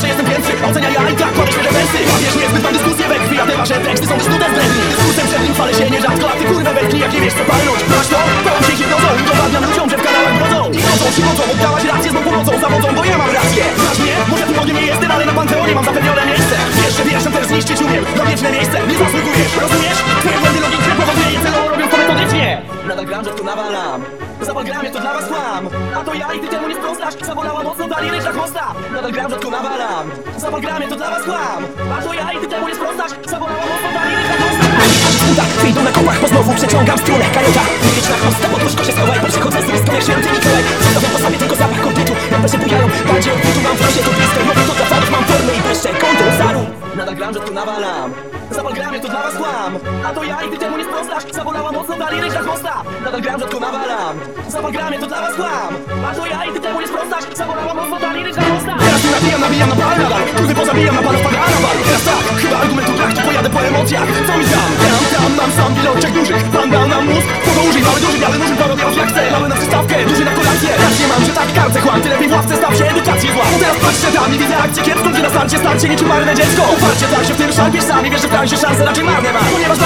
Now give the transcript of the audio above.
że jestem pierwszy. Ocenia ja i tak kładę świeże wersy. Wiesz, niezbyt mam dyskusję we krwi A te wasze teksty są snute z bredni Dyskusem przed nim chwalę się nierzadko A ty kurwa wetknij, jak nie wiesz co palnąć. Masz to? Pełen się hipnozą Udowadniam ludziom, że w kanałach brodzą I chodzą, ci chodzą, oddałaś rację z mą pomocą Zawodzą, bo ja mam rację. Znasz mnie? Może tym nie jestem, ale na Panteonie mam zapewnione miejsce. Wiesz, że wierszem też zniszczyć umiem Na wieczne miejsce. Nie zasługujesz, rozumiesz? Twoje błędy logiczne gram, że tu nawalam Zawal gram, jest to dla was kłam A to ja i ty temu nie sprostasz Zawolała mocno, dali ryż na chłosta. Nadal gram, tu nawalam. Zawal gram, jest to dla was kłam A to ja i ty temu nie sprostasz Zawolała mocno, dali ryż na chłosta Skuta, wyjdą na kołach, bo znowu przeciągam strunę Kajota, mówić na chłosta, podróżko się schowaj Bo przychodzę z tym jak święty Mikołaj Zostawiam po sobie tylko zapach kontytu Jak się bujają, bardziej od butu Mam w nosie to blisko, robię to dla Mam formę i błyszczę, kątem zarum Nadal gram, tu nawalam. Zawal gram, jest to dla was kłam A to ja i ty temu nie sprostasz Zawolała mocno, dali ryż na chłosta Nadal gram, tu nawalam Zawal gram, jest to dla was kłam. A to ja i ty temu nie sprostasz Zawolała mocno, dali ryż na chłosta Teraz tu nabijam, nabijam na pal nadal Kurwy pozabijam na panów karnawał Teraz tak, chyba argumentu brak Tu pojadę po emocjach. Co mi tam? Tam, tam, mam sam wiloczek dużych Pan dał nam mózg, kogo użyj Mały, duży, biały, murzyn, parodia jak chcę. Mały na przystawkę, duży na kolację. Rację mam, że tak kartę chłam Ty lepiej w ławce staw się, edukację zła teraz patrzcie tam i widzę akcję kiepską Gdy na starcie starcie niczym marne dziecko. Uparcie tak się w tym szarpiesz sami Wiesz, że w się szanse raczej marne ma. Ponieważ